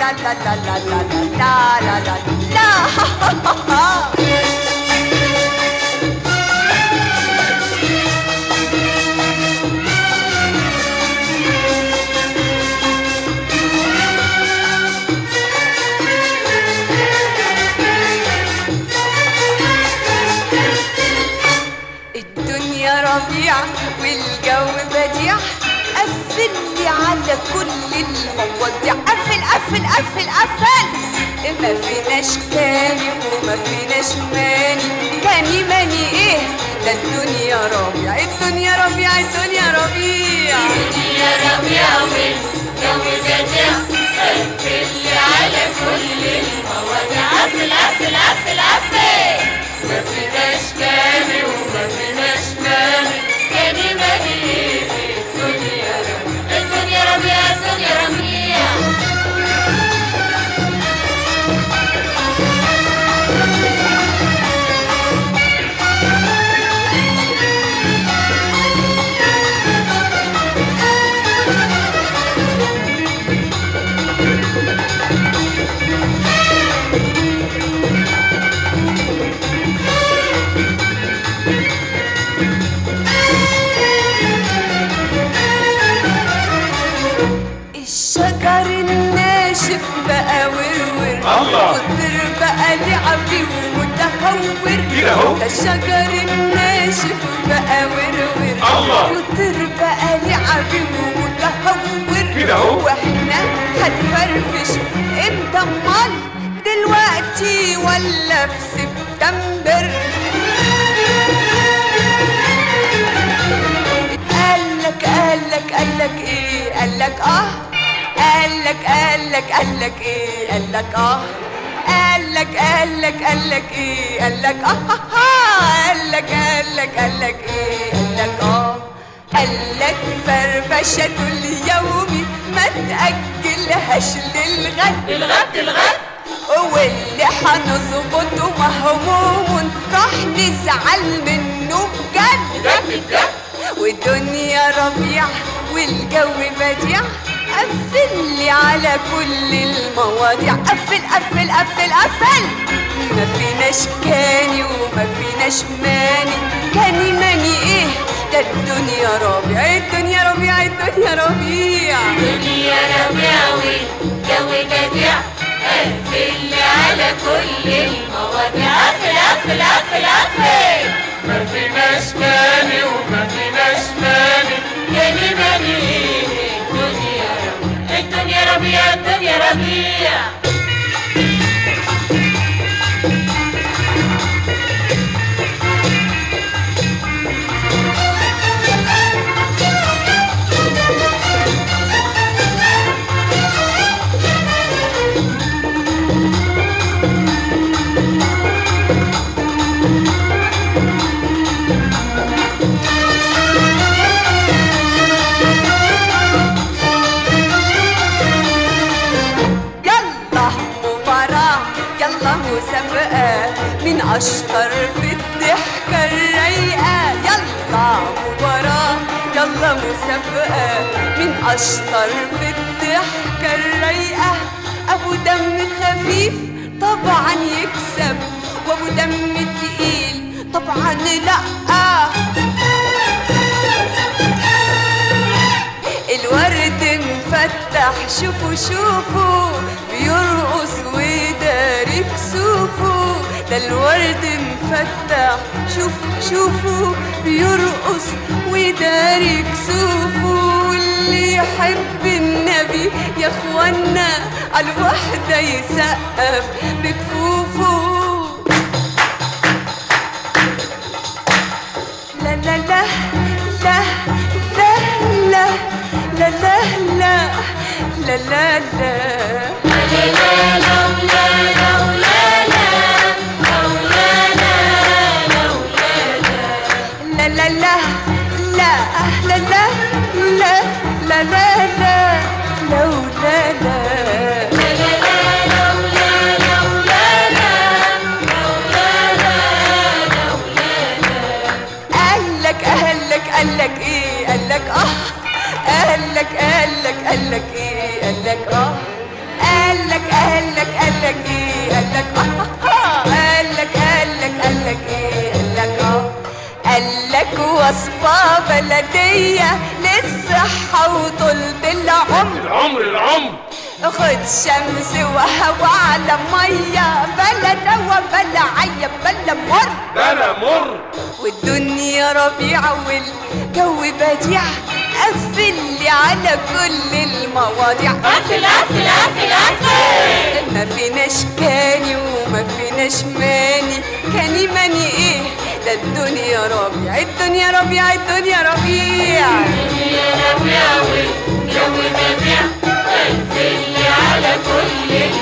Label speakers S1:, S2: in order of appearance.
S1: la la la la la ha ha ha ha الدنيا والجو بديع قفل لي على كل المواضيع ما فيناش تاني وما فيناش ماني. تاني ماني إيه؟ ده الدنيا ربيع الدنيا ربيع الدنيا ربيع.
S2: أهو.
S1: ده الشجر الناشف بقى ورور
S2: الله.
S1: والطير بقى لعبي ومتهور
S2: كده أهو.
S1: وإحنا هنفرفش إمتى امال دلوقتي ولا في سبتمبر قالك قالك قالك إيه قالك آه قالك قالك قالك إيه قالك آه قالك قالك قالك إيه؟ قالك آه آه، آه. قالك قالك قالك إيه؟ قالك آه. قالك فرفشة اليوم ما تأجلهاش للغد.
S3: الغد الغد
S1: واللي هنظبطه مهموم راح نزعل منه بجد.
S3: بجد بجد.
S1: والدنيا ربيع والجو بديع. قفل لي على كل المواضيع. قفل قفل قفل قفل ما فيناش كاني وما فيناش ماني. كاني ماني إيه؟ ده الدنيا ربيع. الدنيا ربيع؟ الدنيا ربيع؟
S3: الدنيا ربيع والجو قفل على كل المواضيع. قفل قفل قفل قفل
S2: ما فيناش ماني
S1: era mía, mía. مسابقة مين أشطر في الضحكة الرايقة يلا مباراة يلا مسابقة. مين أشطر في الضحكة الرايقة أبو دم خفيف طبعا يكسب وأبو دم تقيل طبعا لأ. شوفوا شوفوا بيرقص وداري كسوفه ده الورد مفتح شوفوا شوفوا بيرقص وداري كسوفه واللي يحب النبي يا اخوانا على الوحدة يسقف بكفوفه لا لا لا لا لا لا لا لا لا لا لا لا لا لا لا لا لا لا. لا قالك إيه؟ قالك آه. قالك قالك قالك إيه؟ قالك آه. قالك قالك قالك إيه؟ قالك آه. قالك وصفة بلدية للصحة وطولة العمر
S2: العمر العمر.
S1: خد شمس وهوا على مية. بلا دوا بلا عيب بلا مر.
S2: بلا مر.
S1: والدنيا ربيع والجو بديع. قفل لي على كل المواضيع.
S3: قفل قفل قفل قفل
S1: ما فيناش كاني وما فيناش ماني. كاني ماني إيه الدنيا ربيع. الدنيا ربيع الدنيا ربيع.
S3: يا ربيع والجو بديع قفل على كل